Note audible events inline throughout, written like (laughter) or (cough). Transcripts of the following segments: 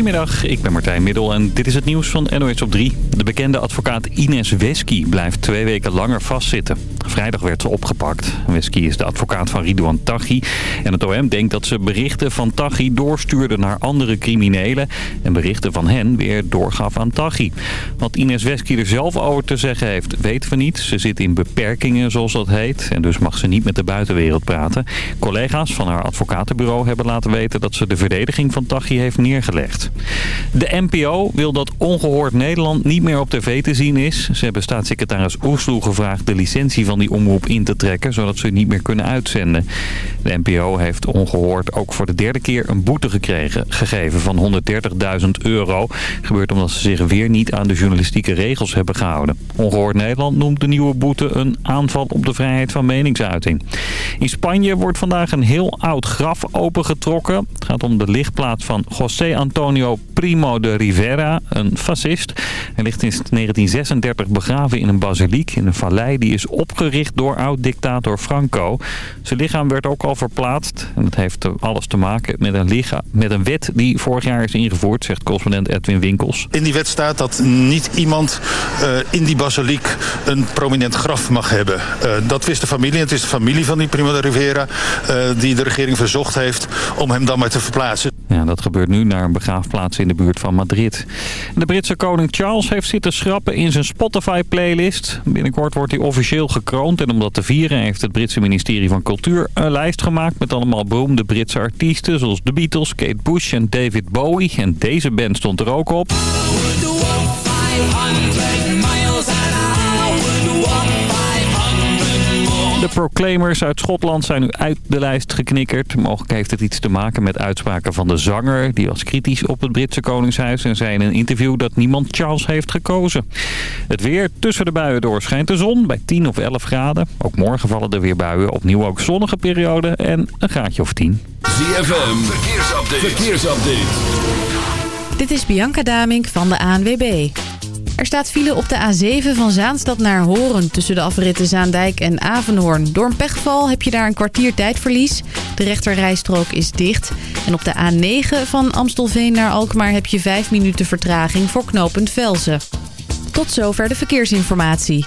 Goedemiddag, ik ben Martijn Middel en dit is het nieuws van NOS op 3. De bekende advocaat Ines Wesky blijft twee weken langer vastzitten. Vrijdag werd ze opgepakt. Wesky is de advocaat van Ridouan Taghi. En het OM denkt dat ze berichten van Taghi doorstuurde naar andere criminelen... en berichten van hen weer doorgaf aan Taghi. Wat Ines Wesky er zelf over te zeggen heeft, weten we niet. Ze zit in beperkingen, zoals dat heet. En dus mag ze niet met de buitenwereld praten. Collega's van haar advocatenbureau hebben laten weten... dat ze de verdediging van Taghi heeft neergelegd. De NPO wil dat Ongehoord Nederland niet meer op tv te zien is. Ze hebben staatssecretaris Oesloe gevraagd de licentie van die omroep in te trekken... zodat ze niet meer kunnen uitzenden. De NPO heeft Ongehoord ook voor de derde keer een boete gekregen, gegeven van 130.000 euro. Gebeurt omdat ze zich weer niet aan de journalistieke regels hebben gehouden. Ongehoord Nederland noemt de nieuwe boete een aanval op de vrijheid van meningsuiting. In Spanje wordt vandaag een heel oud graf opengetrokken. Het gaat om de lichtplaats van José Antonio Primo de Rivera, een fascist. Hij ligt sinds 1936 begraven in een basiliek in een vallei die is opgericht door oud-dictator Franco. Zijn lichaam werd ook al verplaatst en dat heeft alles te maken met een, met een wet die vorig jaar is ingevoerd, zegt correspondent Edwin Winkels. In die wet staat dat niet iemand uh, in die basiliek een prominent graf mag hebben. Uh, dat wist de familie. Het is de familie van die Primo de Rivera uh, die de regering verzocht heeft om hem dan maar te verplaatsen. Ja, dat gebeurt nu naar een begraafplaats in de buurt van Madrid. De Britse koning Charles heeft zitten schrappen in zijn Spotify-playlist. Binnenkort wordt hij officieel gekroond. En om dat te vieren heeft het Britse ministerie van Cultuur een lijst gemaakt... met allemaal beroemde Britse artiesten zoals de Beatles, Kate Bush en David Bowie. En deze band stond er ook op. Proclaimers uit Schotland zijn nu uit de lijst geknikkerd. Mogelijk heeft het iets te maken met uitspraken van de zanger. Die was kritisch op het Britse Koningshuis en zei in een interview dat niemand Charles heeft gekozen. Het weer tussen de buien door schijnt de zon bij 10 of 11 graden. Ook morgen vallen er weer buien. Opnieuw ook zonnige periode en een graadje of 10. ZFM, verkeersupdate. verkeersupdate. Dit is Bianca Damink van de ANWB. Er staat file op de A7 van Zaanstad naar Horen tussen de afritten Zaandijk en Avenhoorn. Door een pechval heb je daar een kwartier tijdverlies. De rechterrijstrook is dicht. En op de A9 van Amstelveen naar Alkmaar heb je 5 minuten vertraging voor knooppunt Velzen. Tot zover de verkeersinformatie.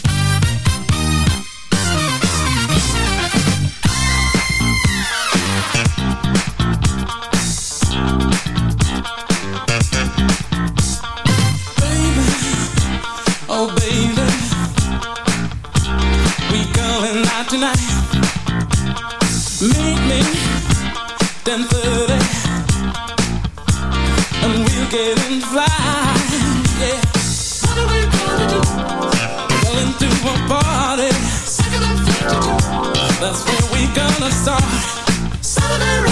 And we'll get in fly. Yeah. What are we gonna do? Going to a party. That's where we gonna start. Saturday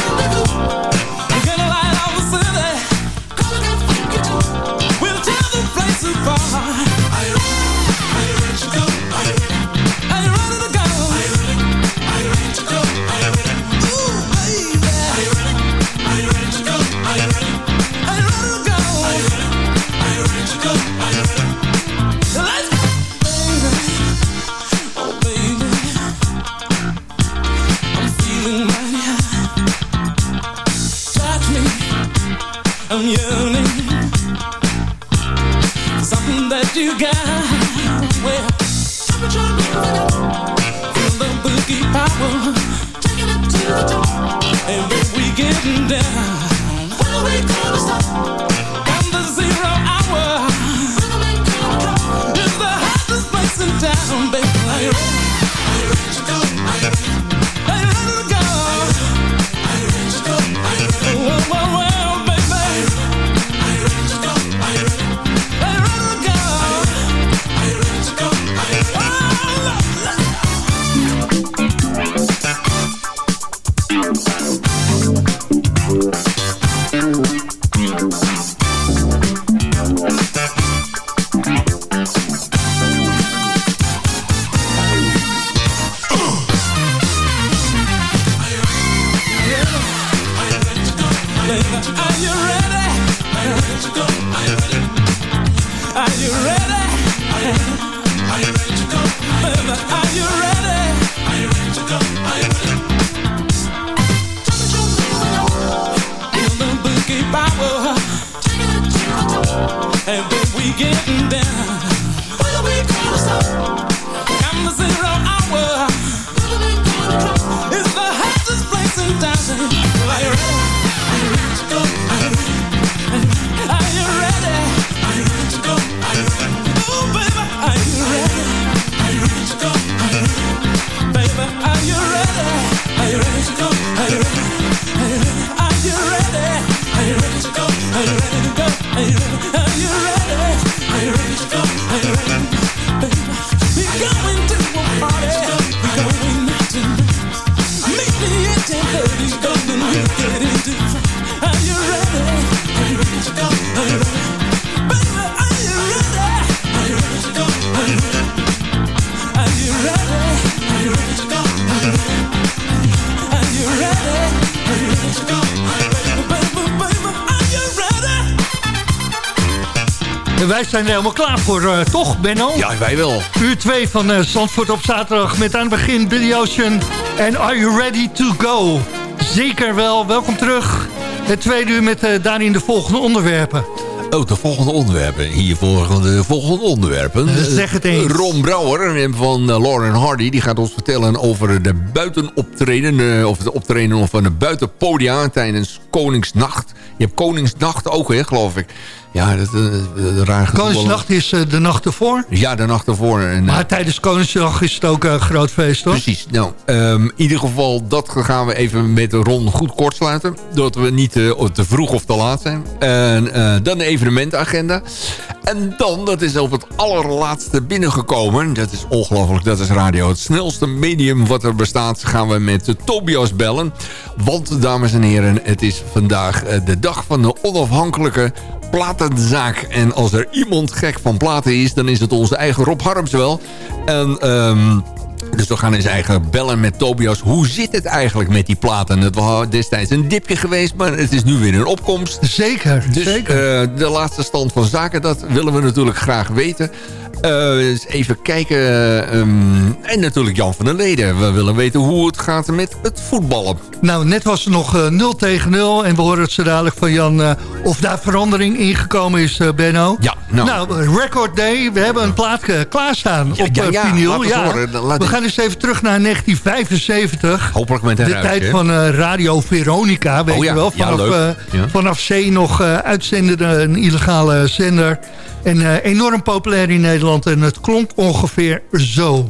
zijn er helemaal klaar voor, uh, toch, Benno? Ja, wij wel. Uur 2 van uh, Zandvoort op zaterdag met aan het begin Billy Ocean en Are You Ready To Go? Zeker wel, welkom terug. Het tweede uur met uh, daarin de volgende onderwerpen. Oh, de volgende onderwerpen. Hier volgen de volgende onderwerpen. Zeg het eens. Ron Brouwer van Lauren Hardy... die gaat ons vertellen over de buitenoptreden... of het optreden van de buitenpodia tijdens Koningsnacht. Je hebt Koningsnacht ook, hè, geloof ik. Ja, dat is uh, raar Koningsnacht is uh, de nacht ervoor? Ja, de nacht ervoor. En, maar tijdens Koningsdag is het ook een groot feest, hoor? Precies. Nou, um, in ieder geval, dat gaan we even met Ron goed kortsluiten. Doordat we niet te vroeg of te laat zijn. En dan de evenementagenda. En dan, dat is op het allerlaatste binnengekomen. Dat is ongelooflijk, dat is radio. Het snelste medium wat er bestaat, gaan we met Tobias bellen. Want, dames en heren, het is vandaag de dag van de onafhankelijke platenzaak. En als er iemand gek van platen is, dan is het onze eigen Rob Harms wel. En... Um, dus we gaan eens eigen bellen met Tobias. Hoe zit het eigenlijk met die platen? Het was destijds een dipje geweest, maar het is nu weer een opkomst. Zeker, dus, zeker. Uh, de laatste stand van zaken, dat willen we natuurlijk graag weten. Uh, eens even kijken. Um, en natuurlijk Jan van der Leden. We willen weten hoe het gaat met het voetballen. Nou, net was er nog uh, 0 tegen 0. En we horen het zo dadelijk van Jan uh, of daar verandering ingekomen is, Benno. Ja, nou. nou. Record Day. We hebben een plaat klaarstaan ja, op ja, ja, vinyl. Ja, we gaan eens even terug naar 1975. Hopelijk met een De tijd van Radio Veronica, weet oh, je wel. Vanaf, vanaf zee nog uitzendende een illegale zender. En enorm populair in Nederland. En het klonk ongeveer zo.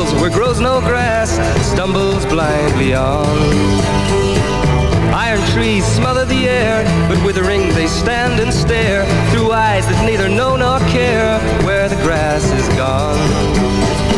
Fields where grows no grass stumbles blindly on. Iron trees smother the air, but withering they stand and stare through eyes that neither know nor care where the grass is gone.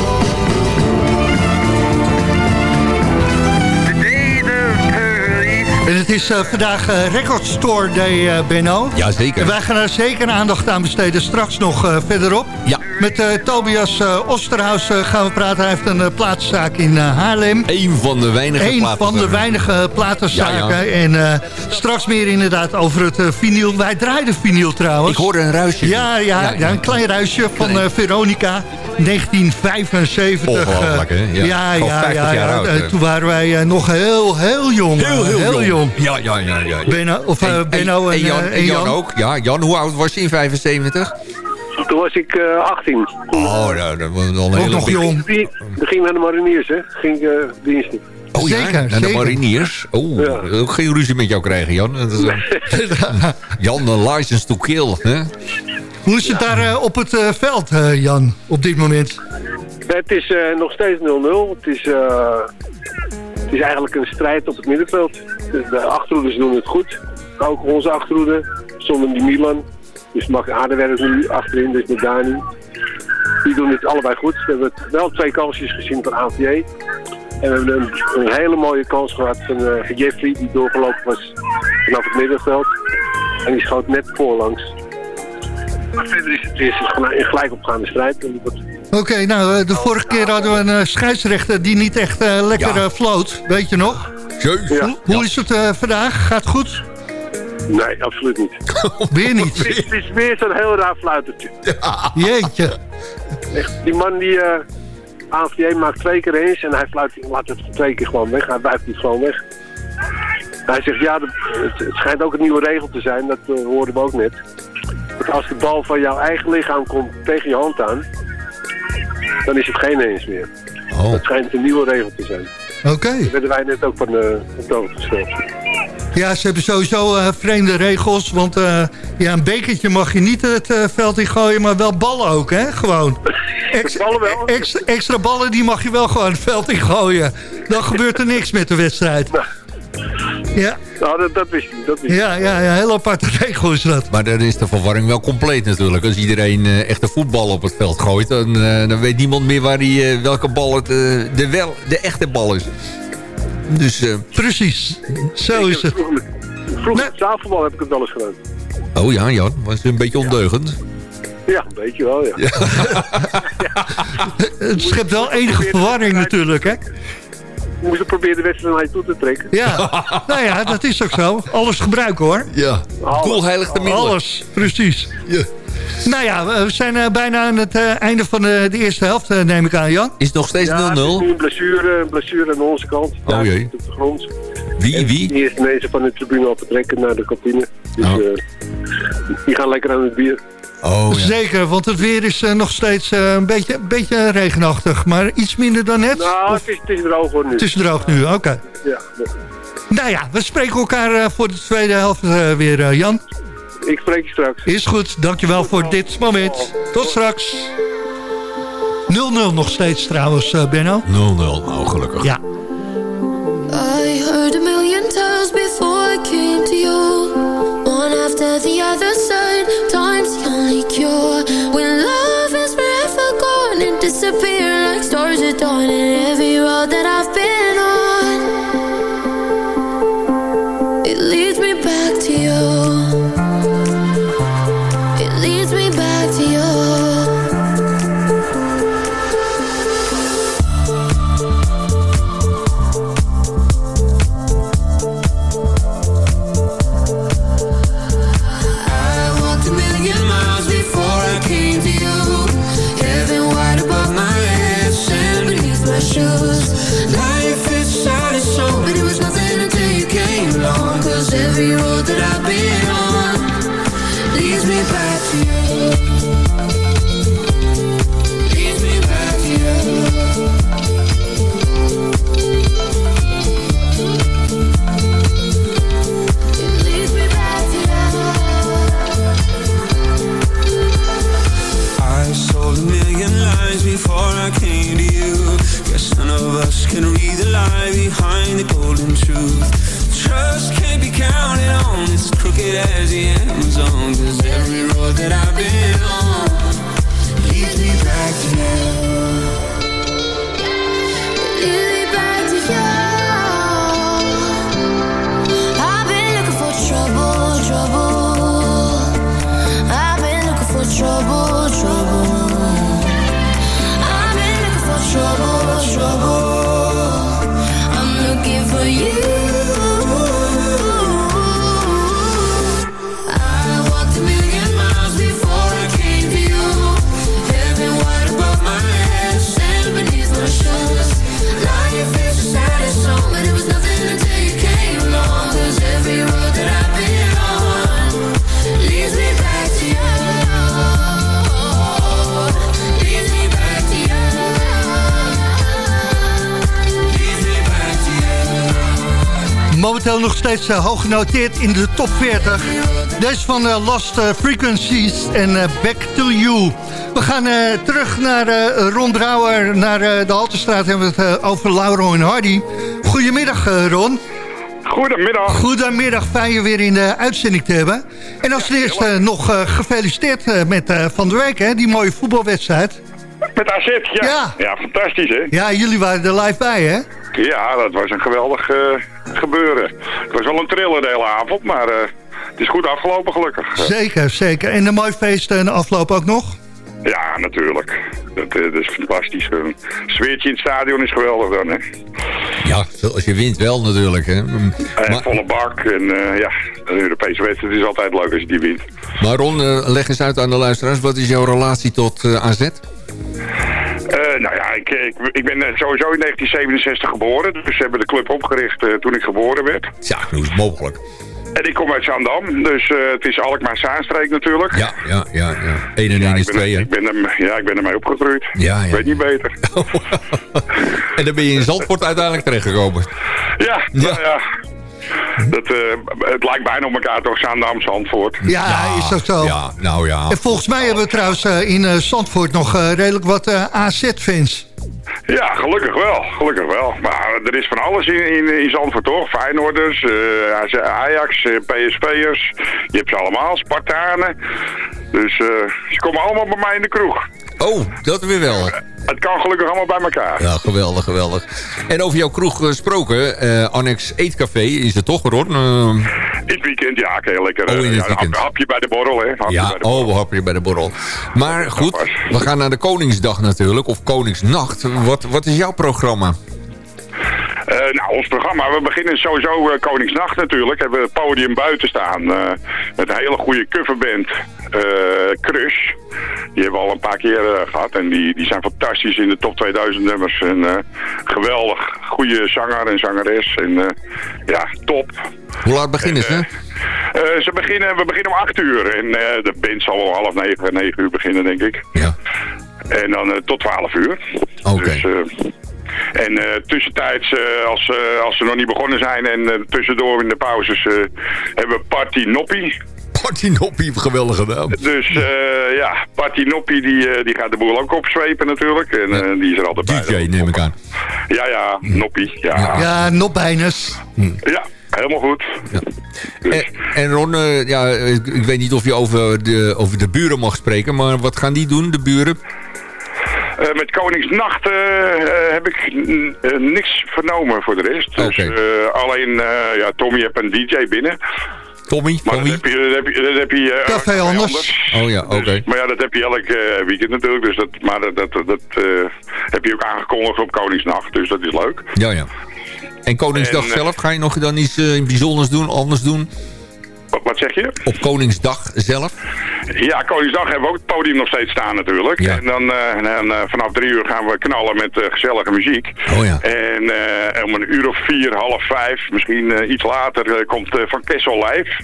En het is eh, vandaag eh, Record Store Day, eh, Benno. Jazeker. En wij gaan er zeker aandacht aan besteden straks nog verderop. Ja. Met Tobias Osterhaus gaan we praten. Hij heeft een plaatszaak in Haarlem. Eén van de weinige Eén van de weinige platenzaken. Ja, ja. En straks meer inderdaad over het vinyl. Wij draaiden vinyl trouwens. Ik hoorde een ruisje. Ja, ja, ja, een klein ruisje van Veronica. 1975. Ongelooflijk, hè? Ja. Ja, ja, 50 ja. jaar ja. oud, Eh, hè? toen waren wij eh, nog heel, heel jong. Heel, heel, heel jong. Ja, ja, ja. ja. Benno, of, eh, En- Benno en, en, Jan, en Jan ook. Ja, Jan, hoe oud was je in 75? Toen was ik eh 18. Oh, nou, dat was Ook hele nog big- jong. Die ging naar de mariniers, hè? Ging eh diensten. Oh ja, Zeker, naar de zeker. mariniers. Oh, Ja. ik wil ook geen ruzie met jou krijgen, Jan. (laughs) Jan, de license to kill. Hè? Hoe is het daar eh, op het eh, veld, eh, Jan, op dit moment? Het is nog steeds 0-0. Het is, het is eigenlijk een strijd op het middenveld. De, de achterhoeders doen het goed. Ook onze achterhoede, zonder die Milan. Dus Max Aardewerk nu achterin, dus met Dani. Die doen het allebei goed. We hebben wel twee kansjes gezien van AVJ. En we hebben een, hele mooie kans gehad van Jeffrey, die doorgelopen was vanaf het middenveld. En die schoot net voorlangs. Maar verder is het, is het een gelijk opgaande strijd. Oké, nou, eh, de vorige keer hadden we een eh, scheidsrechter die niet echt eh, lekker Ja. floot. Weet je nog? Ja. Hoe is het eh, vandaag? Gaat het goed? Nee, absoluut niet. (laughs) Weer niet. Het is, het is weer zo'n heel raar fluitertje. Jeetje. Echt, die man die uh, AVJ maakt twee keer eens en hij fluit, laat het twee keer gewoon weg. Hij wuift het gewoon weg. Hij zegt, ja, het, het schijnt ook een nieuwe regel te zijn, dat eh, hoorden we ook net. Als de bal van jouw eigen lichaam komt tegen je hand aan, dan is het geen eens meer. Oh. Dat schijnt een nieuwe regel te zijn. Oké. Daar werden wij net ook van op de gesteld. Ja, ze hebben sowieso eh, vreemde regels. Want eh, ja, een bekertje mag je niet het eh, veld in gooien, maar wel ballen ook, hè? Gewoon. (laughs) Ex- Ballen wel. Extra, extra ballen die mag je wel gewoon het veld in gooien. Dan gebeurt er niks met de wedstrijd. Ja, Nou, dat, dat wist ik. Dat wist ja, ja, ja heel aparte (laughs) regel is dat. Maar dan is de verwarring wel compleet natuurlijk. Als iedereen eh, echt een voetbal op het veld gooit... dan, eh, dan weet niemand meer waar die, eh, welke bal het, de, wel, de echte bal is. Dus, eh, Precies, zo is het. Vroeger, vroeger zaalvoetbal heb ik het wel eens gedaan. oh ja, Jan, was een beetje ondeugend. Ja, een beetje wel, ja. (laughs) Het schept wel enige verwarring natuurlijk, hè? We moesten proberen de wedstrijd naar je toe te trekken. Ja, (laughs) nou ja, dat is ook zo. Alles gebruiken, hoor. Ja, Alles. de middelen. Alles, precies. Ja. Nou ja, we zijn eh, bijna aan het eh, einde van de, de eerste helft, eh, neem ik aan, Jan. Is het nog steeds 0-0? Ja, een blessure, een blessure aan onze kant. Oh jee. Op de grond. Wie, En wie? Die is ineens van de tribune al vertrekken naar de kantine. Dus Oh. die gaan lekker aan het bier. Oh ja. Zeker, want het weer is eh, nog steeds eh, een, beetje, beetje regenachtig. Maar iets minder dan net? Nou, Of- het is, het is droog hoor nu. het is droog nu, oké. Ja, Nou ja, we spreken elkaar eh, voor de tweede helft eh, weer, eh, Jan. ik spreek je straks. Is goed, dankjewel voor dit moment. Tot straks. 0-0 nog steeds trouwens, eh, Benno. 0-0, nou gelukkig. Ja. I heard a million times before I came to you. The other side. Steeds eh, hoog genoteerd in de top 40. Deze van eh, Lost eh, Frequencies en Back to You. We gaan terug naar Ron Brouwer, naar de Haltestraat. Hebben we het over Lauro en Hardy. Goedemiddag Ron. Goedemiddag. Goedemiddag, fijn je weer in de uitzending te hebben. En als eerste nog gefeliciteerd met Van der Week, hè, die mooie voetbalwedstrijd. Met AZ, ja. Ja. ja. fantastisch, hè? Ja, jullie waren er live bij, hè? Ja, dat was een geweldig eh, gebeuren. Het was wel een triller de hele avond, maar eh, het is goed afgelopen gelukkig. Zeker, zeker. En een mooi feest en afloop ook nog? Ja, natuurlijk. Dat, eh, dat is fantastisch. Een sfeertje in het stadion is geweldig dan, hè? Ja, als je wint wel natuurlijk. Hè. Mm, En volle bak. En eh, ja, een Europese wedstrijd is altijd leuk als je die wint. Maar Ron, eh, leg eens uit aan de luisteraars. Wat is jouw relatie tot eh, AZ? Eh, nou ja, ik, ik, ik ben eh, sowieso in 1967 geboren. Dus ze hebben de club opgericht eh, toen ik geboren werd. Ja, hoe is het mogelijk? En ik kom uit Zandam, dus het is Alkmaar-Zaanstreek natuurlijk. Ja, ja, ja. ja. 1 en 1 Ja, is ik ben, 2, hè? ik ben er, ja, ik ben ermee opgegroeid. Ja, ja. Ik weet niet beter. (laughs) En dan ben je in Zandvoort uiteindelijk terechtgekomen. Ja, nou ja. Dat, eh, het lijkt bijna op elkaar toch, Zaandam, Zandvoort. Ja, is dat zo? Ja, nou ja. En volgens mij hebben we trouwens eh, in eh, Zandvoort nog eh, redelijk wat eh, AZ-fans. Ja, gelukkig wel. Gelukkig wel. Maar er is van alles in, in, in Zandvoort toch? Feyenoorders, eh, Ajax, eh, PSV'ers. Je hebt ze allemaal, Spartanen. Dus eh, ze komen allemaal bij mij in de kroeg. Oh, dat weer wel. Het kan gelukkig allemaal bij elkaar. Ja, geweldig, geweldig. En over jouw kroeg gesproken, eh, Annex Eetcafé, is het toch, Ron? Eh, In het weekend, ja, heel lekker. Oh, in eh, het weekend. hap- hapje bij de borrel, hè. Hapje ja, bij de borrel. oh, hapje bij de borrel. Maar goed, we gaan naar de Koningsdag natuurlijk, of Koningsnacht. Wat, wat is jouw programma? Eh, nou, ons programma, we beginnen sowieso eh, Koningsnacht natuurlijk. Hebben we het podium buiten staan eh, met een hele goede coverband, Crush. Die hebben we al een paar keer eh, gehad en die, die zijn fantastisch in de top 2000 nummers. En geweldig, goede zanger en zangeres en ja, top. Hoe laat beginnen ze? Ze beginnen, we beginnen om 8 uur en de band zal om half negen, negen uur beginnen denk ik. Ja. En dan tot 12 uur. Oké. Dus, en eh, tussentijds, eh, als, eh, als ze nog niet begonnen zijn en eh, tussendoor in de pauzes, eh, hebben we Party Noppie. Party Noppie, geweldig gedaan. Dus eh, ja, Party Noppie die, eh, die gaat de boel ook opzwepen natuurlijk. En eh, die is er altijd bij. DJ neem ik aan. Ja, ja, Noppie. Ja, Ja, nog bijnas. ja. Helemaal goed. En, en Ron, ja, ik, ik weet niet of je over de, over de buren mag spreken, maar wat gaan die doen, de buren? Eh, met Koningsnacht eh, eh, heb ik niks vernomen voor de rest. Dus eh, alleen, eh, ja, Tommy heeft een DJ binnen. Tommy? Maar Tommy? dat heb je, dat heb je, dat heb je eh, Café anders. Oh ja, oké. Maar ja, dat heb je elk eh, weekend natuurlijk. Dus dat, maar dat, dat, dat eh, heb je ook aangekondigd op Koningsnacht. Dus dat is leuk. Ja, ja. En Koningsdag En, zelf, ga je nog dan iets bijzonders doen, anders doen? Wat, wat zeg je? Op Koningsdag zelf? Ja, Koningsdag hebben we ook het podium nog steeds staan natuurlijk. Ja. En dan, eh, en eh, vanaf drie uur gaan we knallen met eh, gezellige muziek. Oh ja. En om een uur of vier, half vijf, misschien iets later, komt Van Kessel live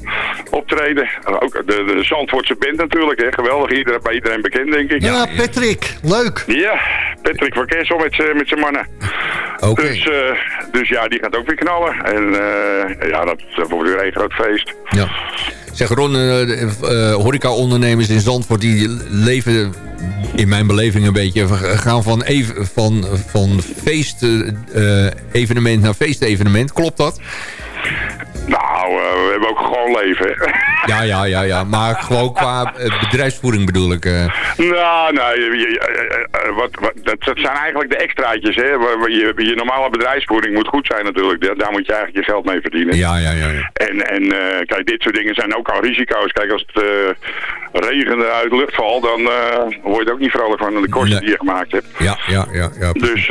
optreden. Ook de, de Zandvoortse band natuurlijk, hè. geweldig. Iedereen, bij iedereen bekend, denk ik. Ja, Patrick, leuk. Ja, Patrick van Kessel met, met zijn mannen. Oké. Dus, dus ja, die gaat ook weer knallen. En ja, dat, dat wordt weer een groot feest. Ja. Zeg Ron, eh, eh, horeca-ondernemers in Zandvoort... die leven in mijn beleving een beetje... gaan van, even, van, van feest-evenement naar. Klopt dat? Nou, eh, we hebben ook gewoon leven. Ja, ja, ja, ja. Maar gewoon qua (laughs) eh, bedrijfsvoering bedoel ik. eh. Nou, nou, je, je- wat, wat, dat, dat zijn eigenlijk de extraatjes. Hè? Je, je normale bedrijfsvoering moet goed zijn natuurlijk. Daar, daar moet je eigenlijk je geld mee verdienen. Ja, ja, ja. ja. En, en kijk, dit soort dingen zijn ook al risico's. Kijk, als het regende uit luchtval, dan eh, word je er ook niet vrolijk van de kosten Nee. die je gemaakt hebt. Ja, ja, ja. ja. Dus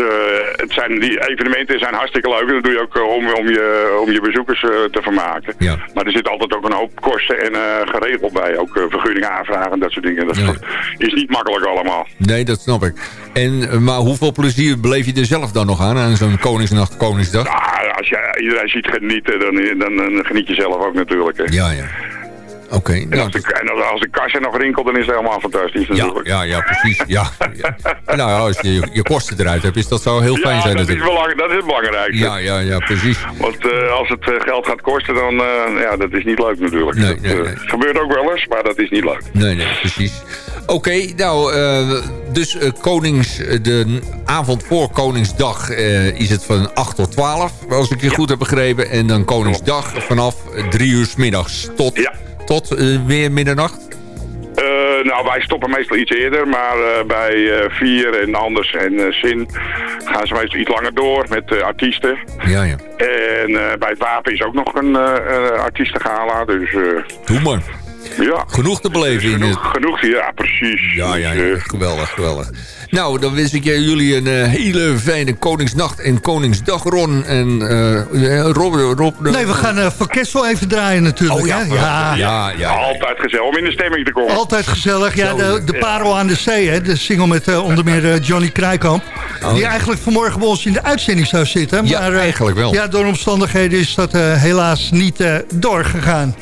het zijn, die evenementen zijn hartstikke leuk. Dat doe je ook om, om, je, om je bezoekers eh, te vermaken. Ja. Maar er zit altijd ook een hoop kosten en eh, geregeld bij. Ook eh, vergunningen aanvragen en dat soort dingen. Dat Ja. is niet makkelijk allemaal. Nee, dat snap ik. En, maar hoeveel plezier beleef je er zelf dan nog aan... aan zo'n Koningsnacht, Koningsdag? Nou, als je iedereen ziet genieten, dan, dan, dan geniet je zelf ook natuurlijk. Hè. Ja, ja. Oké, En, nou, als de, en als- als de kassa nog rinkelt, dan is het helemaal fantastisch ja, natuurlijk. ja, ja, precies. Ja, ja. (laughs) Nou ja, als je je- kosten eruit hebt, is dat zou heel fijn Ja, zijn dat is, belang, dat is het belangrijkste. Ja, ja, ja, precies. Want eh, als het eh, geld gaat kosten, dan uh, ja, dat is niet leuk natuurlijk. Nee, dat, nee, nee. gebeurt ook wel eens, maar dat is niet leuk. Nee, nee, precies. Oké, nou, dus Konings, de avond voor Koningsdag is het van 8 tot 12, als ik je goed heb begrepen. En dan Koningsdag vanaf 3 uur 's middags tot, Ja. Tot eh, weer middernacht. Eh, nou, wij stoppen meestal iets eerder, maar eh, bij eh, Vier en Anders en eh Zin gaan ze meestal iets langer door met artiesten. Ja, ja. En bij het Wapen is ook nog een artiestengala, dus Doe maar. Ja. Genoeg te beleven in het... Genoeg, genoeg, ja, precies. Ja, ja, Dus, ja, eh, geweldig, geweldig. Nou, dan wens ik jullie een eh, hele fijne Koningsnacht en Koningsdag, Ron. En eh, Rob... Rob Nee, we gaan eh Van Kessel even draaien natuurlijk. Oh ja, hè? ja, ja. ja, ja. Altijd gezellig om in de stemming te komen. Altijd gezellig. Ja, de, de ja. Parel aan de Zee, hè? de single met eh, onder meer eh, Johnny Krijkamp. Oh, die ja. eigenlijk vanmorgen bij ons in de uitzending zou zitten. Ja, maar, eh, eigenlijk wel. Ja, door omstandigheden is dat eh, helaas niet eh, doorgegaan.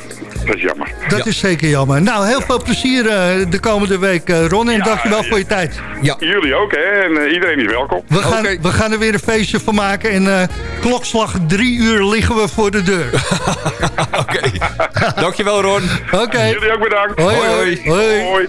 Dat is jammer. Dat Ja. is zeker jammer. Nou, heel veel plezier eh, de komende week, eh, Ron. En Ja, dankjewel ja. voor je tijd. Ja, Jullie ook, hè? En eh, iedereen is welkom. We gaan, we gaan er weer een feestje van maken. En eh, klokslag drie uur liggen we voor de deur. (laughs) oké. Dankjewel, Ron. Oké. Jullie ook bedankt. Hoi, hoi. Hoi.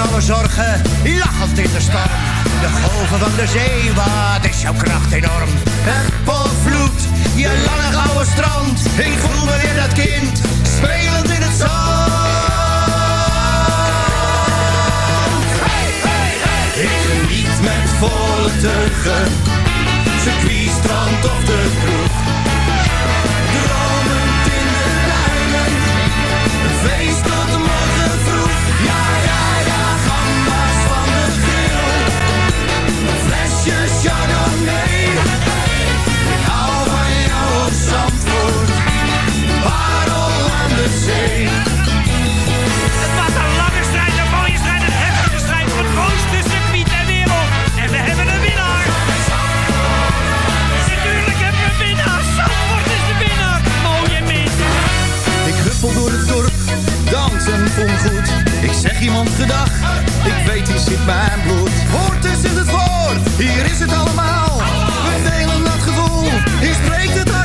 Alle zorgen, lachend in de storm. De golven van de zee, wat is jouw kracht enorm. Het vloed, je lange gouden strand. Ik voel me weer dat kind, spelend in het zand. Ik geniet met volle teugen, circuit, strand of de kroeg. Dromend in de duinen, een feest tot de morgen Het was een lange strijd, een mooie strijd, een heftige strijd voor het mooiste circuit ter wereld. En we hebben een winnaar. Natuurlijk hebben we een winnaar. Zandvoort is de winnaar. Mooie mens. Ik huppel door het dorp, dansen voel goed. Ik zeg iemand gedag, ik weet die zit mijn bloed. Hoort is in het voor, hier is het allemaal. We delen dat gevoel, hier spreekt het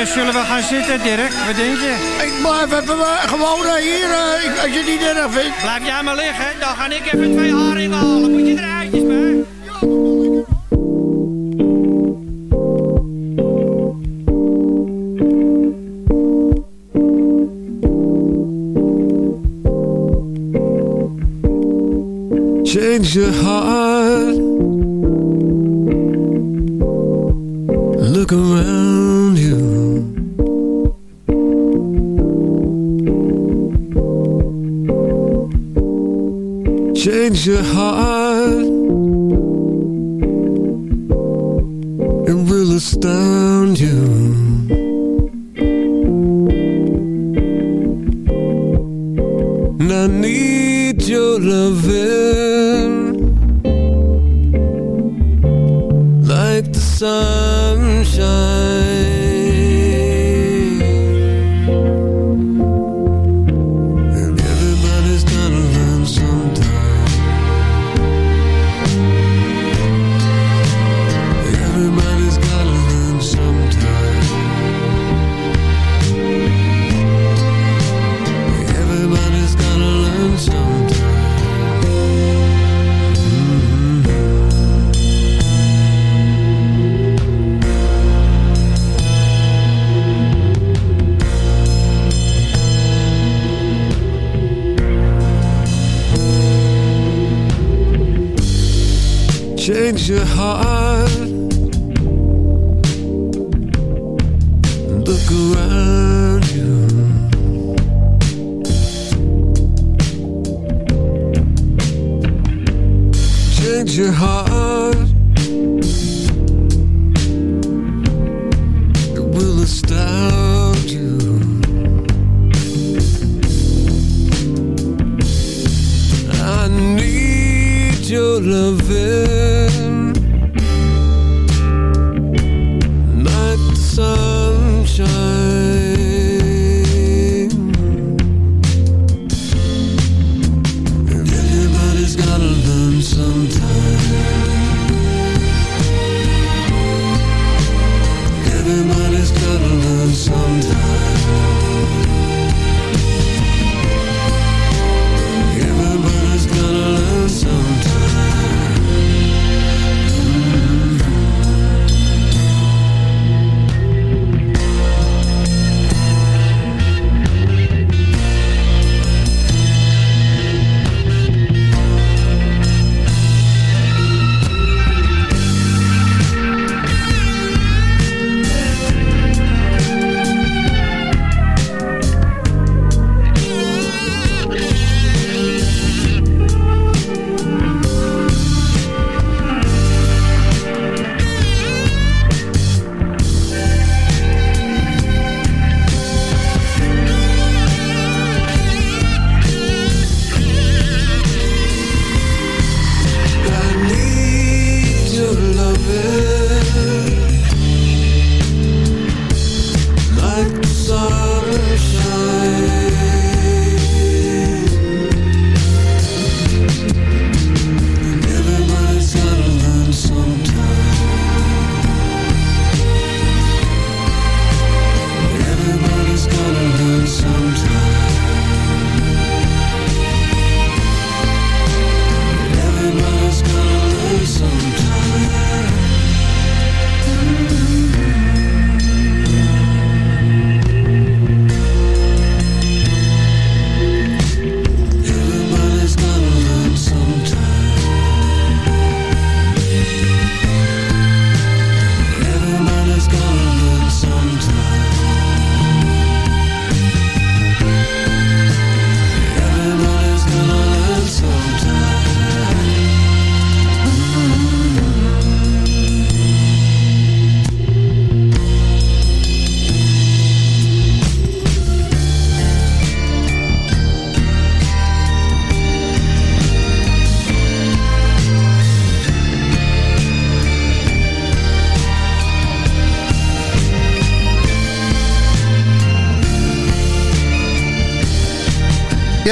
Eh, zullen we gaan zitten, Dirk? Wat denk je? Ik blijf even eh, gewoon eh, hier, ik- als je het niet erg vindt. Blijf jij maar liggen, dan ga ik even twee haringen halen. Moet je er eitjes bij? Change your heart. It will astound you. And I need your loving like the sunshine.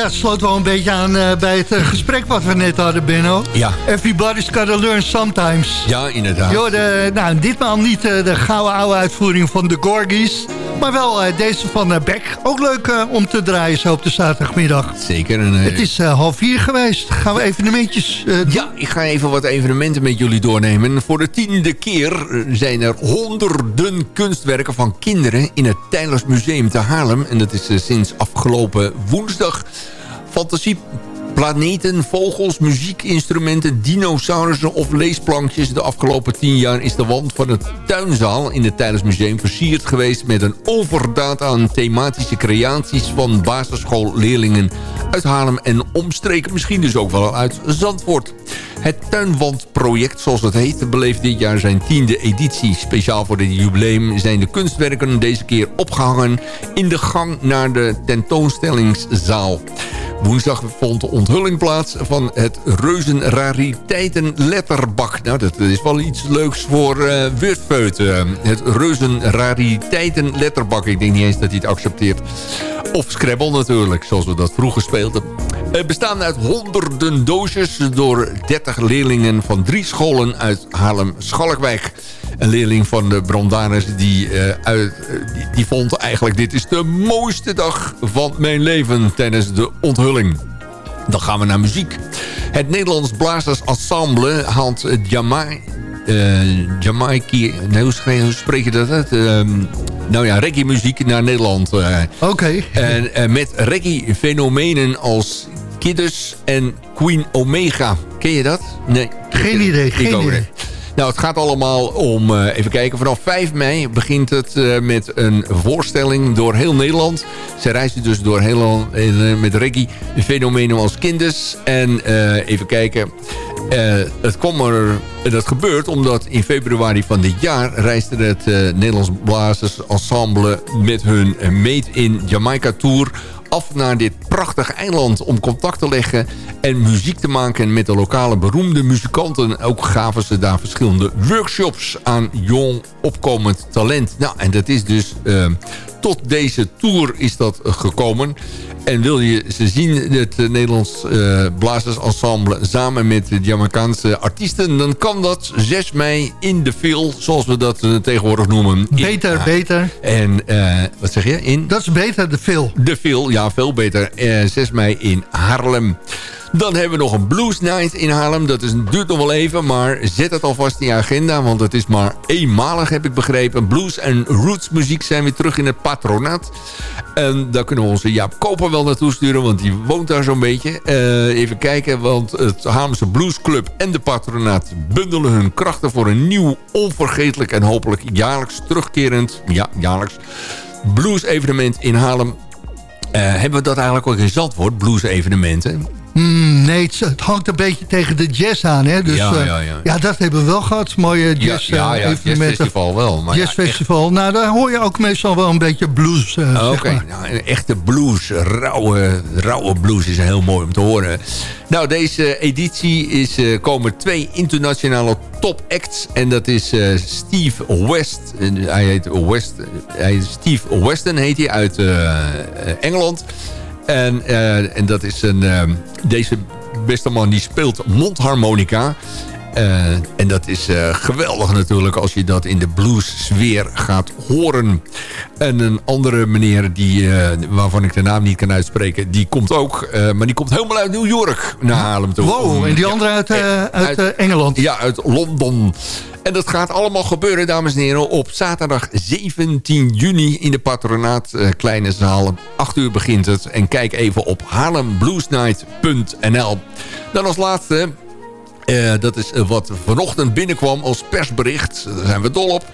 Ja, het sloot wel een beetje aan eh, bij het eh, gesprek wat we net hadden, Benno. Ja. Everybody's gotta learn sometimes. Ja, inderdaad. Jo, de, nou, ditmaal niet eh, de gouden oude uitvoering van de Gorgies. Maar wel eh, deze van eh, Beck. Ook leuk eh, om te draaien zo op de zaterdagmiddag. Zeker. En, eh, Het is half vier geweest. Gaan we evenementjes doen? Ja, ik ga even wat evenementen met jullie doornemen. Voor de tiende keer zijn er honderden kunstwerken van kinderen... in het Tijlers Museum te Haarlem. En dat is sinds afgelopen woensdag. Fantasie Planeten, vogels, muziekinstrumenten, dinosaurussen of leesplankjes. De afgelopen tien jaar is de wand van het tuinzaal in het Tijdersmuseum versierd geweest... met een overdaad aan thematische creaties van basisschoolleerlingen uit Haarlem en omstreken. Misschien dus ook wel uit Zandvoort. Het tuinwandproject, zoals het heet, beleeft dit jaar zijn tiende editie. Speciaal voor dit jubileum zijn de kunstwerken deze keer opgehangen... in de gang naar de tentoonstellingszaal. Woensdag vond de onthulling plaats van het Reuzenrariteiten Letterbak. Nou, dat is wel iets leuks voor uh, Wurtfeut. Uh, het Reuzenrariteiten Letterbak. Ik denk niet eens dat hij het accepteert. Of Scrabble natuurlijk, zoals we dat vroeger speelden. Het bestaan uit honderden doosjes door 30 leerlingen van drie scholen uit Haarlem-Schalkwijk. Een leerling van de Brondanus die, uh, uit, die, die vond eigenlijk... dit is de mooiste dag van mijn leven tijdens de onthulling. Dan gaan we naar muziek. Het Nederlands Blazers Ensemble haalt Jamai... Uh, Jamaiki... Nee, hoe spreek je dat uit? Uh, nou ja, reggae-muziek naar Nederland. Uh, Oké. Okay. En met reggae-fenomenen als Kiddus en Queen Omega. Ken je dat? Nee. Geen idee, geen idee. Nou, het gaat allemaal om, uh, even kijken, vanaf 5 mei begint het uh, met een voorstelling door heel Nederland. Ze reizen dus door heel uh, met reggae fenomenen als kinders. En even kijken, het kwam er, dat gebeurt omdat in februari van dit jaar reisde het Nederlands Blazers Ensemble met hun Made in Jamaica Tour af naar dit prachtige eiland om contact te leggen en muziek te maken met de lokale beroemde muzikanten. Ook gaven ze daar verschillende workshops aan jong opkomend talent. Nou, en dat is dus uh, tot deze tour is dat gekomen. En wil je ze zien, het Nederlands uh, Blazersensemble... samen met de Jamaicaanse artiesten... dan kan dat 6 mei in de Phil, zoals we dat uh, tegenwoordig noemen. Beter, in, beter. En wat zeg je? In? Dat is beter, de Phil. De Phil, ja, veel beter. 6 mei in Haarlem. Dan hebben we nog een Blues Night in Haarlem. Dat is, duurt nog wel even, maar zet het alvast in je agenda. Want het is maar eenmalig, heb ik begrepen. Blues en roots muziek zijn weer terug in het patronaat. En daar kunnen we onze Jaap Koper wel naartoe sturen. Want die woont daar zo'n beetje. Uh, even kijken, want het Haarlemse Blues Club en de patronaat... bundelen hun krachten voor een nieuw, onvergetelijk... en hopelijk jaarlijks terugkerend... ja, jaarlijks... blues evenement in Haarlem. Uh, hebben we dat eigenlijk ook in Zandvoort, blues evenementen? Mm, nee, het, het, hangt een beetje tegen de jazz aan. Hè? Dus, ja, uh, ja, ja. ja, dat hebben we wel gehad. Mooie jazz ja, ja, ja, jazzfestival wel. Maar jazzfestival. Nou, daar hoor je ook meestal wel een beetje blues. Uh, Oké, okay. nou, een echte blues. Rauwe, rauwe blues is heel mooi om te horen. Nou, deze editie is, uh, komen twee internationale top acts. En dat is uh, Steve West. hij heet West. Hij, Steve Weston heet hij uit Engeland. En, uh, en dat is een... Uh, deze beste man die speelt mondharmonica. Uh, en dat is geweldig natuurlijk als je dat in de blues sfeer gaat horen. En een andere meneer die, waarvan ik de naam niet kan uitspreken... die komt ook, maar die komt helemaal uit New York naar Haarlem toe. Wow, en die andere uit, uit, uit Engeland? Ja, uit Londen. En dat gaat allemaal gebeuren, dames en heren, op zaterdag 17 juni in de patronaat uh, Kleine Zaal. 8 uur begint het. En kijk even op haarlembluesnight.nl. Dan als laatste, uh, dat is wat vanochtend binnenkwam als persbericht. Daar zijn we dol op.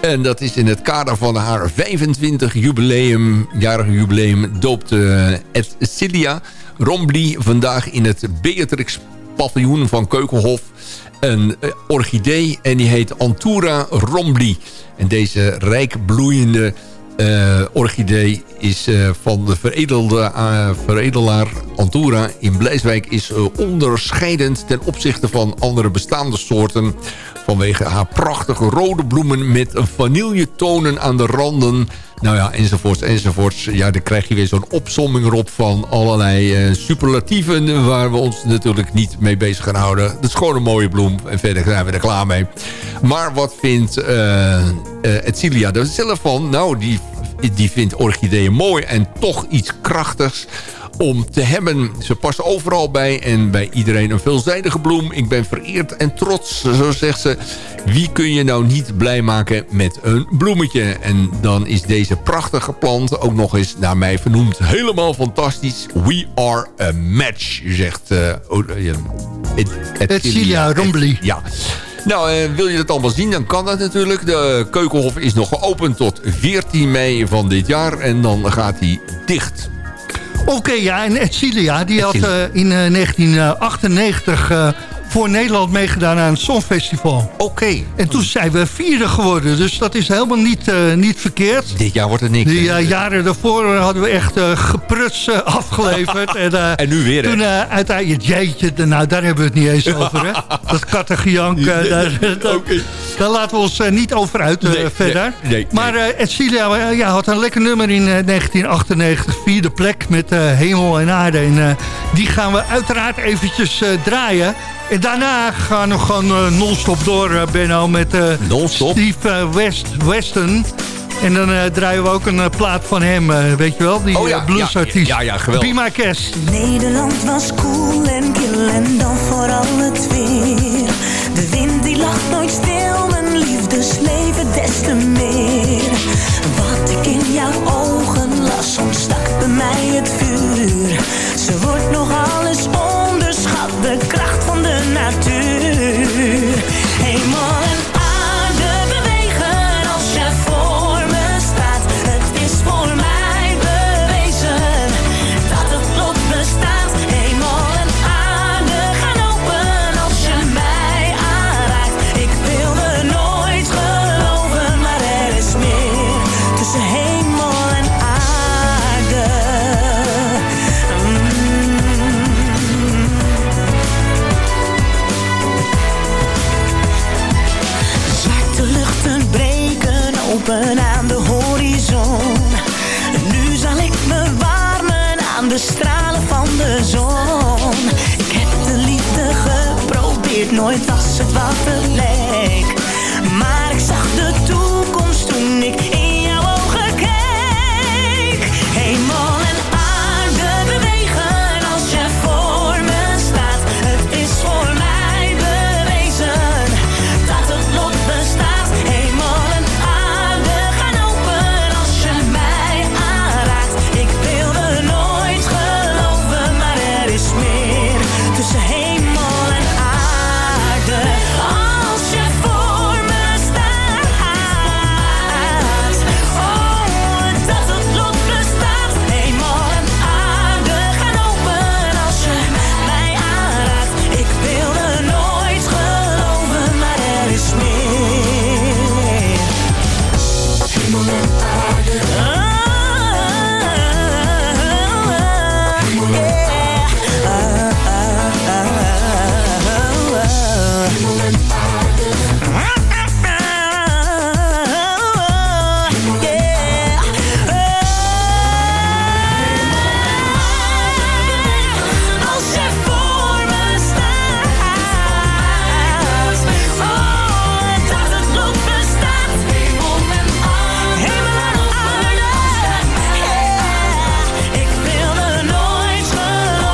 En dat is in het kader van haar 25 jubileum, jarige jubileum, doopt uh, Ed Cilia Rombly vandaag in het Beatrix paviljoen van Keukenhof een orchidee en die heet Antura rombly. En deze rijk bloeiende uh, orchidee is uh, van de veredelde, uh, veredelaar Antura in Blijswijk... is onderscheidend ten opzichte van andere bestaande soorten... vanwege haar prachtige rode bloemen met vanilletonen aan de randen. Nou ja, enzovoorts, enzovoorts. Ja, dan krijg je weer zo'n opsomming erop van allerlei eh, superlatieven... waar we ons natuurlijk niet mee bezig gaan houden. Dat is gewoon een mooie bloem en verder zijn we er klaar mee. Maar wat vindt eh, Etcilia er zelf van? Nou, die, die vindt orchideeën mooi en toch iets krachtigs om te hebben. Ze past overal bij en bij iedereen een veelzijdige bloem. Ik ben vereerd en trots, zo zegt ze. Wie kun je nou niet blij maken met een bloemetje? En dan is deze prachtige plant ook nog eens naar mij vernoemd. Helemaal fantastisch. We are a match, zegt uh, Etcilia Rombly. Ja. Nou, eh, wil je dat allemaal zien, dan kan dat natuurlijk. De Keukenhof is nog geopend tot 14 mei van dit jaar. En dan gaat hij dicht. Oké, ja, en Etcilia, die had eh, in eh, 1998 eh, voor Nederland meegedaan aan het Songfestival. Oké. En toen zijn we vierde geworden, dus dat is helemaal niet, eh, niet verkeerd. Dit jaar wordt het niks. Die hè? eh, jaren daarvoor hadden we echt eh, gepruts eh, (laughs) afgeleverd. en, eh, En nu weer? Toen eh, uiteindelijk, jeetje, nou daar hebben we het niet eens over. Hè? Dat kattengejank, eh, (laughs) daar, daar, daar laten we ons eh, niet over uit eh, Nee, verder. nee, nee, maar eh eh, ja, had een lekker nummer in eh, 1998, vierde plek met eh, Hemel en Aarde. En eh, die gaan we uiteraard eventjes eh, draaien. En daarna gaan we gewoon eh, non-stop door, eh, Benno, met eh, Steve West, Weston. En dan eh, draaien we ook een plaat van hem, eh, weet je wel? Die Oh ja, bluesartiest. ja, ja, ja, geweldig. Be My. Nederland was koel en kil en dan vooral het weer. De wind die lag nooit stil, mijn liefdesleven des te meer. Wat ik in jouw ogen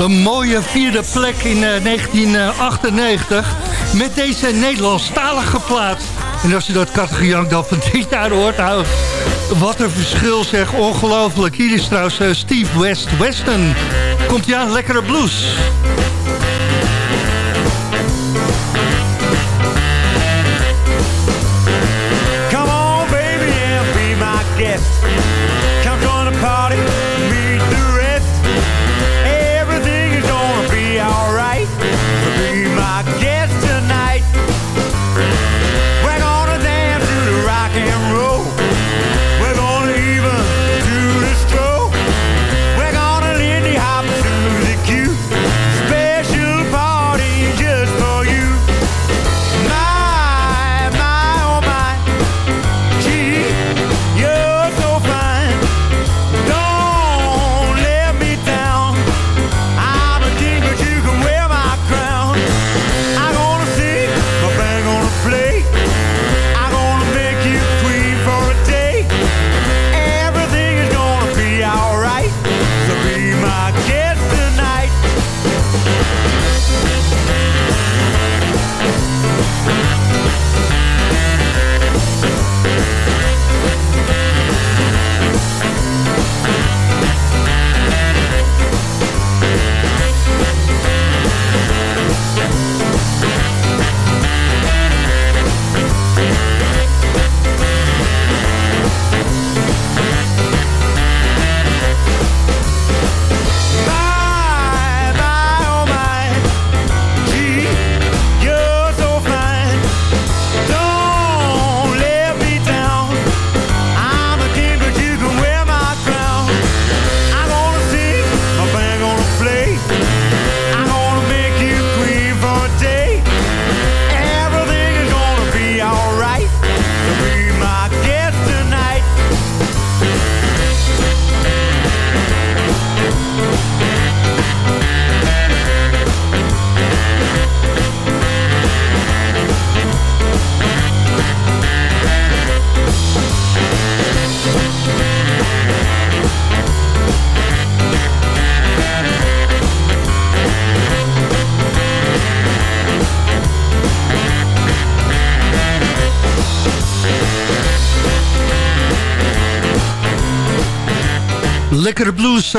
Een mooie vierde plek in eh, 1998 met deze Nederlandstalige plaat. En als je dat kattengejank dan van dit jaar hoort, nou, wat een verschil zeg, ongelooflijk. Hier is trouwens eh, Steve West Weston. Komt hij aan, lekkere blues. Come on, baby, and be my guest.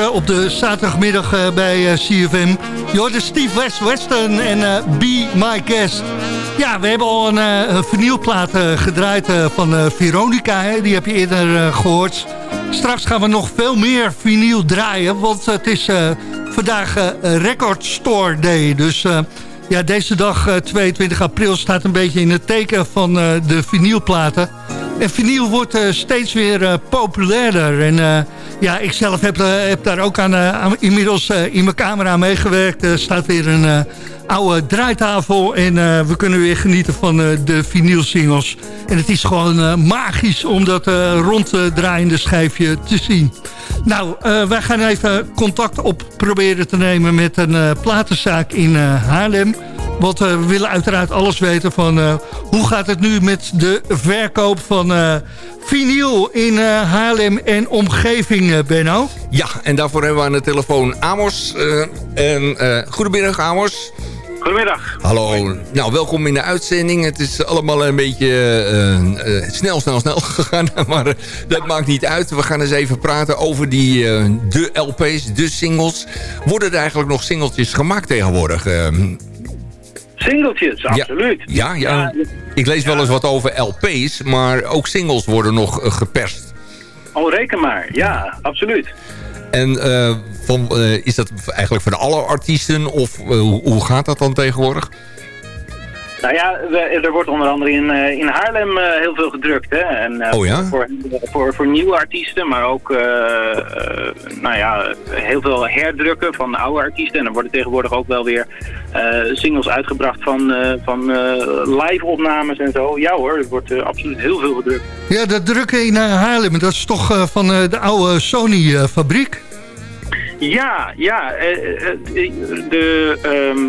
Eh, op de zaterdagmiddag eh, bij eh, CFM. Je Steve West Weston en Be My Guest. Ja, we hebben al een, een gedraaid van Veronica. Die heb je eerder eh, gehoord. Straks gaan we nog veel meer vinyl draaien. Want het is vandaag Record Store Day. Dus ja, deze dag, eh, 22 april, staat een beetje in het teken van de vinylplaten. En vinyl wordt steeds weer populairder. En ja, ik zelf heb, eh, heb daar ook aan, eh, inmiddels eh, in mijn camera meegewerkt. Er staat weer een oude draaitafel en we kunnen weer genieten van de vinylsingles. En het is gewoon magisch om dat ronddraaiende schijfje te zien. Nou, wij gaan even contact op proberen te nemen met een platenzaak in Haarlem. Want we willen uiteraard alles weten van hoe gaat het nu met de verkoop van eh vinyl in eh, Haarlem en omgeving, eh, Benno. Ja, en daarvoor hebben we aan de telefoon Amos. eh, en, eh, goedemiddag Amos. Goedemiddag. Hallo. Nou, welkom in de uitzending. Het is allemaal een beetje eh, eh, snel, snel, snel (laughs) gegaan. Maar dat maakt niet uit. We gaan eens even praten over die, eh, de LP's, de singles. Worden er eigenlijk nog singeltjes gemaakt tegenwoordig? Singeltjes, absoluut. ja, ja. Ik lees wel eens wat over LP's, maar ook singles worden nog eh, geperst. Oh, reken maar. Ja, absoluut. En eh, van, eh, is dat eigenlijk voor alle artiesten of hoe, hoe gaat dat dan tegenwoordig? Nou ja, er wordt onder andere in, eh, in Haarlem eh, heel veel gedrukt. Hè? En, eh, Oh ja? Voor, voor, voor nieuwe artiesten, maar ook nou ja, heel veel herdrukken van oude artiesten. En er worden tegenwoordig ook wel weer singles uitgebracht van, eh, van eh, live-opnames en zo. Ja hoor, er wordt absoluut heel veel gedrukt. Ja, dat drukken in Haarlem, dat is toch van de oude Sony-fabriek? Ja, ja. de de ehm,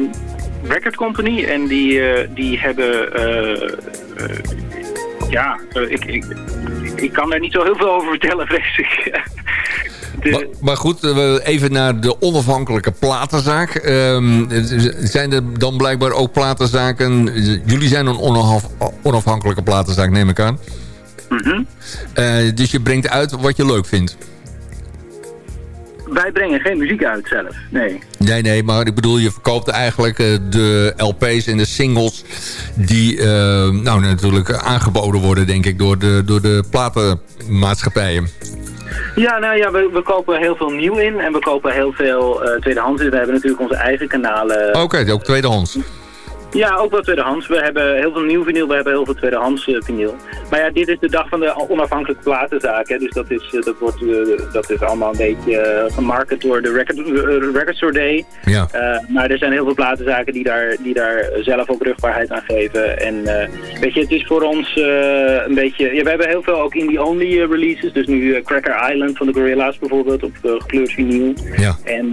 record company en die, eh, die hebben... eh, eh, ja, ik, ik, ik kan daar niet zo heel veel over vertellen, (laughs) vrees ik. Maar, maar goed, even naar de onafhankelijke platenzaak. Ehm, zijn er dan blijkbaar ook platenzaken... Jullie zijn een onaf- onafhankelijke platenzaak, neem ik aan. Mhm. Dus je brengt uit wat je leuk vindt. Wij brengen geen muziek uit zelf, nee. Nee, nee, maar ik bedoel, je verkoopt eigenlijk eh, de LP's en de singles... die eh, nou, natuurlijk aangeboden worden, denk ik, door de, door de platenmaatschappijen. Ja, nou ja, we, we kopen heel veel nieuw in en we kopen heel veel eh, tweedehands in. We hebben natuurlijk onze eigen kanalen. Oké, ook tweedehands. Ja, ook wel tweedehands. We hebben heel veel nieuw vinyl, we hebben heel veel tweedehands eh, vinyl. Maar ja, dit is de dag van de onafhankelijke platenzaak. Hè, dus dat is, eh, dat, wordt, eh, dat is allemaal een beetje eh, gemarket door de Record, record Store Day. Ja. Maar er zijn heel veel platenzaken die daar, die daar zelf ook rugbaarheid aan geven. En weet je, het is voor ons een beetje... Ja, we hebben heel veel ook indie-only releases. Dus nu Cracker Island van de Gorilla's bijvoorbeeld op gekleurd vinyl. Ja. En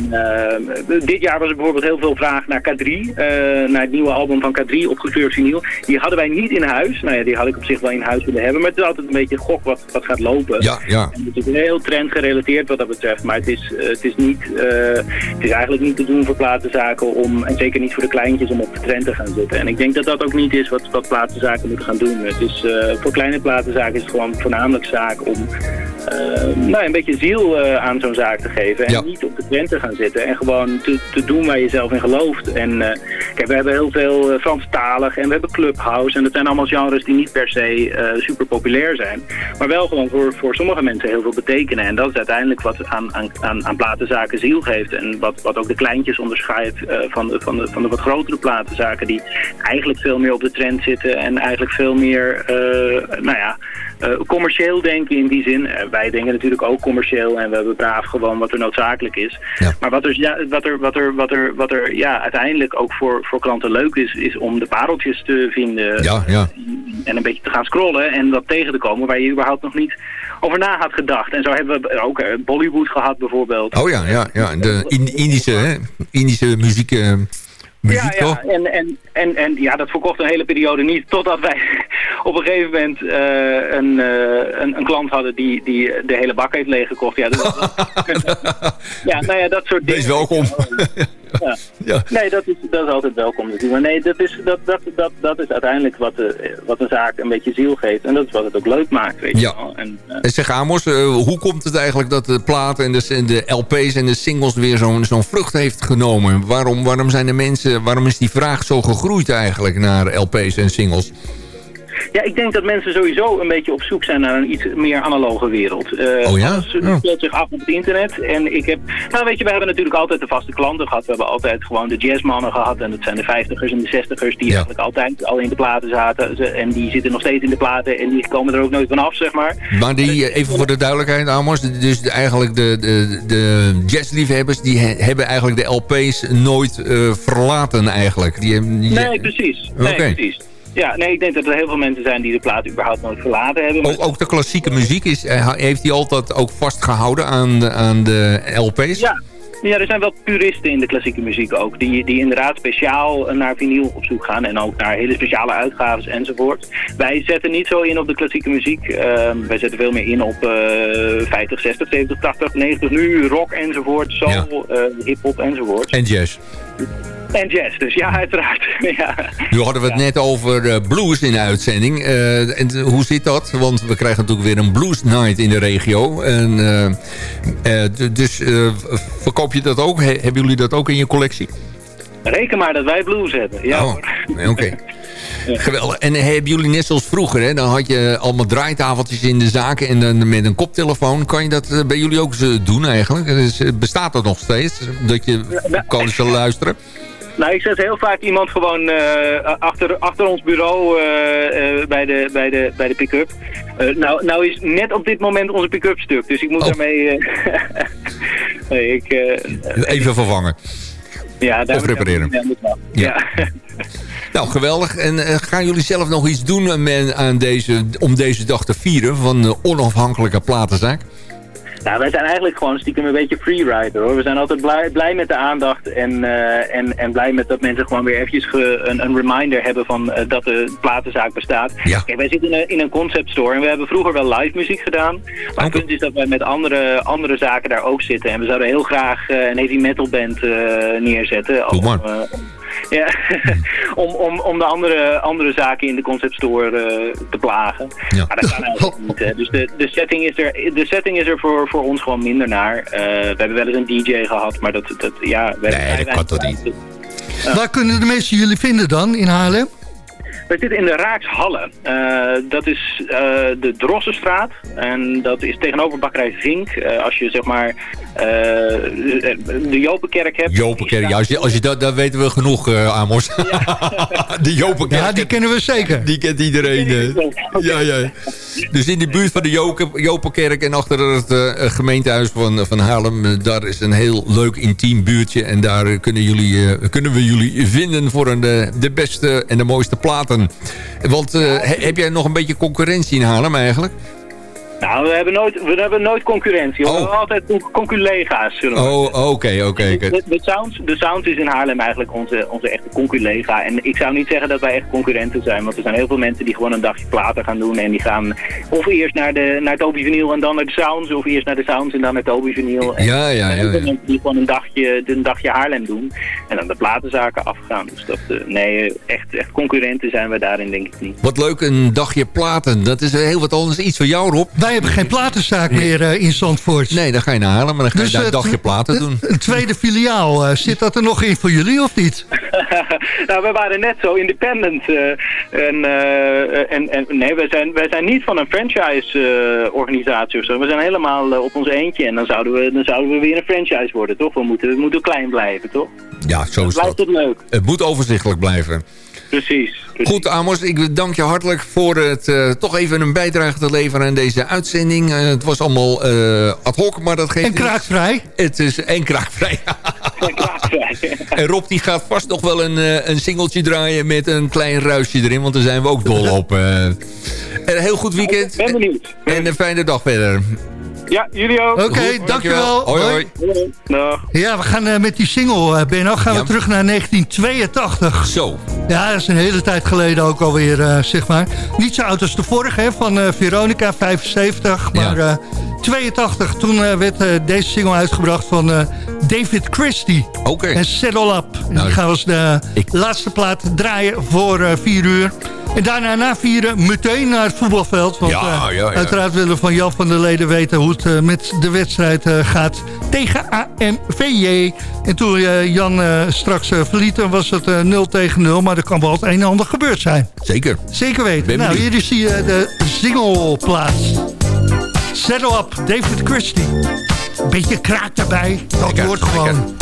dit jaar was er bijvoorbeeld heel veel vraag naar K3. eh, naar het nieuwe album van K3 op gekleurd vinyl. Die hadden wij niet in huis. Nou ja, die had ik op zich wel in huis willen hebben. Maar het is altijd een beetje gok wat, wat gaat lopen. Ja, ja. En het is heel trendgerelateerd wat dat betreft. Maar het is, eh, het is, niet, eh, het is eigenlijk niet te doen voor platenzaken om, en zeker niet voor de kleintjes, om op de trend te gaan zitten. En ik denk dat dat ook niet is wat, wat platenzaken moeten gaan doen. Het is, eh, voor kleine platenzaken is het gewoon voornamelijk zaak om nou, een beetje ziel aan zo'n zaak te geven. En Ja. niet op de trend te gaan zitten. En gewoon te, te doen waar je zelf in gelooft. En kijk, we hebben heel veel Franstalig en we hebben Clubhouse. En dat zijn allemaal genres die niet per se super populair zijn. Maar wel gewoon voor, voor sommige mensen heel veel betekenen. En dat is uiteindelijk wat aan, aan, aan, aan platenzaken ziel geeft. En wat, wat ook de kleintjes onderscheidt eh, van, de, van, de, van de wat grotere platenzaken. Die eigenlijk veel meer op de trend zitten. En eigenlijk veel meer, eh, nou ja... Uh, commercieel denken in die zin. Uh, wij denken natuurlijk ook commercieel en we hebben braaf gewoon wat er noodzakelijk is. Ja. Maar wat er, ja, wat er, wat er, wat er, wat er ja, uiteindelijk ook voor, voor klanten leuk is, is om de pareltjes te vinden. Ja, ja. En een beetje te gaan scrollen en wat tegen te komen waar je überhaupt nog niet over na had gedacht. En zo hebben we ook uh, Bollywood gehad bijvoorbeeld. Oh ja, ja, ja. de Indische, hè? Indische muziek... Uh... Muziek, ja, ja. En, en, en, en ja, dat verkocht een hele periode niet. Totdat wij (laughs) op een gegeven moment uh, een, uh, een, een, klant hadden die, die de hele bak heeft leeggekocht. Ja, dat, (laughs) ja, nou ja, dat soort dingen. Wees welkom. (laughs) Ja. Ja. Nee, dat is, dat is altijd welkom natuurlijk. Maar nee, dat is, dat, dat, dat, dat is uiteindelijk wat, de, wat een zaak een beetje ziel geeft. En dat is wat het ook leuk maakt, weet je Ja. wel. En, eh, En zeg Amos, eh, hoe komt het eigenlijk dat de platen en de, en de LP's en de singles weer zo'n zo'n vlucht heeft genomen? Waarom, waarom zijn de mensen, waarom is die vraag zo gegroeid eigenlijk naar LP's en singles? Ja, ik denk dat mensen sowieso een beetje op zoek zijn naar een iets meer analoge wereld. Eh, Oh ja? Alles Ja. speelt zich af op het internet. En ik heb, nou weet je, we hebben natuurlijk altijd de vaste klanten gehad. We hebben altijd gewoon de jazzmannen gehad. En dat zijn de vijftigers en de zestigers die eigenlijk altijd al in de platen zaten. En die zitten nog steeds in de platen en die komen er ook nooit vanaf, zeg maar. Maar die, eh, even voor de duidelijkheid Amos, dus eigenlijk de, de, de jazzliefhebbers die he- hebben eigenlijk de LP's nooit eh, verlaten eigenlijk. Die, Nee, precies. Nee, Oké. precies. Ja, nee, ik denk dat er heel veel mensen zijn die de plaat überhaupt nooit verlaten hebben. Ook, ook de klassieke muziek, is, eh, heeft hij altijd ook vastgehouden aan de, aan de LP's? Ja. Ja, er zijn wel puristen in de klassieke muziek ook. Die, die inderdaad speciaal naar vinyl op zoek gaan. En ook naar hele speciale uitgaves enzovoort. Wij zetten niet zo in op de klassieke muziek. Ehm, wij zetten veel meer in op eh 50, 60, 70, 80, 90 nu. Rock enzovoort. Soul, eh hip-hop enzovoort. En jazz. En jazz, dus ja, uiteraard. (laughs) ja. Nu hadden we het net over eh, blues in de uitzending. Eh, en hoe zit dat? Want we krijgen natuurlijk weer een blues night in de regio. En, eh, dus verkoop je dat ook? He- hebben jullie dat ook in je collectie? Reken maar dat wij blues hebben. Ja, Oh. Oké. (laughs) Geweldig. En hebben jullie net zoals vroeger, hè? dan had je allemaal draaitafeltjes in de zaken en dan met een koptelefoon. Kan je dat bij jullie ook doen eigenlijk? Dus, bestaat dat nog steeds? Dat je kan eens luisteren? Nou, ik zet heel vaak iemand gewoon eh, achter, achter ons bureau eh, eh, bij de, bij de, bij de pick-up. Nou, nou is net op dit moment onze pick-up stuk, dus ik moet daarmee... eh, (laughs) nee, ik, Even vervangen. ja, daar of repareren. Ja. Ja. Ja. (laughs) Nou, geweldig. En gaan jullie zelf nog iets doen aan deze, om deze dag te vieren van de onafhankelijke platenzaak? Nou, wij zijn eigenlijk gewoon stiekem een beetje freerider hoor. We zijn altijd blij, blij met de aandacht en, eh, en, en blij met dat mensen gewoon weer eventjes ge- een, een reminder hebben van eh, dat de platenzaak bestaat. Kijk, wij zitten in een, in een concept store en we hebben vroeger wel live muziek gedaan. Maar het punt is dat wij met andere, andere zaken daar ook zitten. En we zouden heel graag eh, een heavy metal band neerzetten. Doe Om, maar. om- ja, (laughs) om, om, om de andere, andere zaken in de concept store te plagen. Maar dat kan eigenlijk (laughs) niet. Hè. Dus de, de setting is er, de setting is er voor, voor ons gewoon minder naar. Eh, we hebben wel eens een DJ gehad, maar dat, dat ja... We nee, dat kan toch niet? Waar kunnen de mensen jullie vinden dan in Haarlem? We zitten in de Raakshallen. Eh, dat is eh, de Drossenstraat. En dat is tegenover Bakkerij Vink. Eh, als je zeg maar de Jopenkerk hebt. Jopenkerk, ja, als je, als je dat, dat weten we genoeg, eh, Amos. (laughs) de Jopenkerk. Ja, die kennen we zeker. Die kent iedereen. eh. ja, ja. Dus in de buurt van de Jopenkerk en achter het eh, gemeentehuis van, van Haarlem... eh, daar is een heel leuk intiem buurtje. En daar eh, kunnen, jullie, eh, kunnen we jullie vinden voor een, eh, de beste en de mooiste platen. Want eh, he- heb jij nog een beetje concurrentie in Haarlem eigenlijk? Nou, we hebben nooit, we hebben nooit concurrentie. We hebben altijd con- conculega's. zullen we Oh, oké, oké. De, de, sound, de sound is in Haarlem eigenlijk onze, onze echte conculega. En ik zou niet zeggen dat wij echt concurrenten zijn. Want er zijn heel veel mensen die gewoon een dagje platen gaan doen. En die gaan of eerst naar, de, naar Toby Vinyl en dan naar de Sounds. Of eerst naar de Sounds en dan naar Toby Vinyl. En Ja, ja, ja, heel veel ja. mensen die gewoon een dagje, een dagje Haarlem doen. En dan de platenzaken afgaan. Dus dat, eh, nee, echt, echt concurrenten zijn we daarin denk ik niet. Wat leuk, een dagje platen. Dat is heel wat anders. Iets voor jou, Rob. Wij hebben geen platenzaak meer eh, in Zandvoort. Nee, dan ga je naar Haarlem, maar dan ga je Dus, daar een eh, dagje platen doen. Een tweede filiaal, eh, zit dat er nog in voor jullie of niet? (laughs) nou, we waren net zo independent. eh, en, eh, en, en nee, wij zijn, wij zijn niet van een franchise-organisatie of zo. We zijn helemaal op ons eentje. En dan zouden, we, dan zouden we weer een franchise worden, toch? We moeten, we moeten klein blijven, toch? Ja, zo is Blijft dat. het leuk. Het moet overzichtelijk blijven. Precies. Goed, Amos, ik dank je hartelijk voor het eh, toch even een bijdrage te leveren aan deze uitzending. Eh, het was allemaal eh, ad hoc, maar dat geeft En kraakvrij? Het is (laughs) en kraakvrij. en Rob die gaat vast nog wel een, een singeltje draaien met een klein ruisje erin, want daar zijn we ook dol op. En een heel goed weekend. Ben benieuwd. En een fijne dag verder. Ja, jullie ook. Oké, dankjewel. Hoi, hoi. Dag. Ja, we gaan eh, met die single, eh, Benno, gaan we terug naar 1982. Zo. Ja, dat is een hele tijd geleden ook alweer, eh, zeg maar. Niet zo oud als de vorige, hè, van eh, Veronica, 75. Maar eh, 82, toen eh, werd deze single uitgebracht van eh, David Christie. Oké. En Settle Up. En Nou, die gaan we als de laatste plaat draaien voor eh, vier uur. En daarna na vieren meteen naar het voetbalveld. Want Ja, eh, ja, ja. uiteraard willen we van Jan van der Leden weten... hoe het eh, met de wedstrijd eh, gaat tegen AMVJ. En toen Jan straks verliet, was het eh, 0 tegen 0. Maar er kan wel het een en ander gebeurd zijn. Zeker. Zeker weten. Nou, hier is die, eh, de singleplaats. Settle Up, David Christie. Beetje kraak daarbij. Dat wordt gewoon.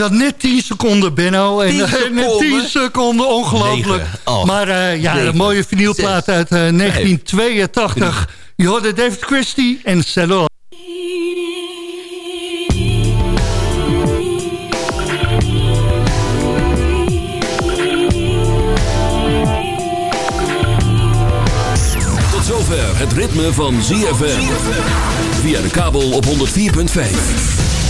Dat net 10 seconden, Benno. En 10 eh, net seconden? 10 seconden, ongelooflijk. Maar eh, ja, een mooie vinylplaat uit eh, 1982. Je hoorde David Christie en Cello. Tot zover het ritme van ZFM. Via de kabel op 104.5.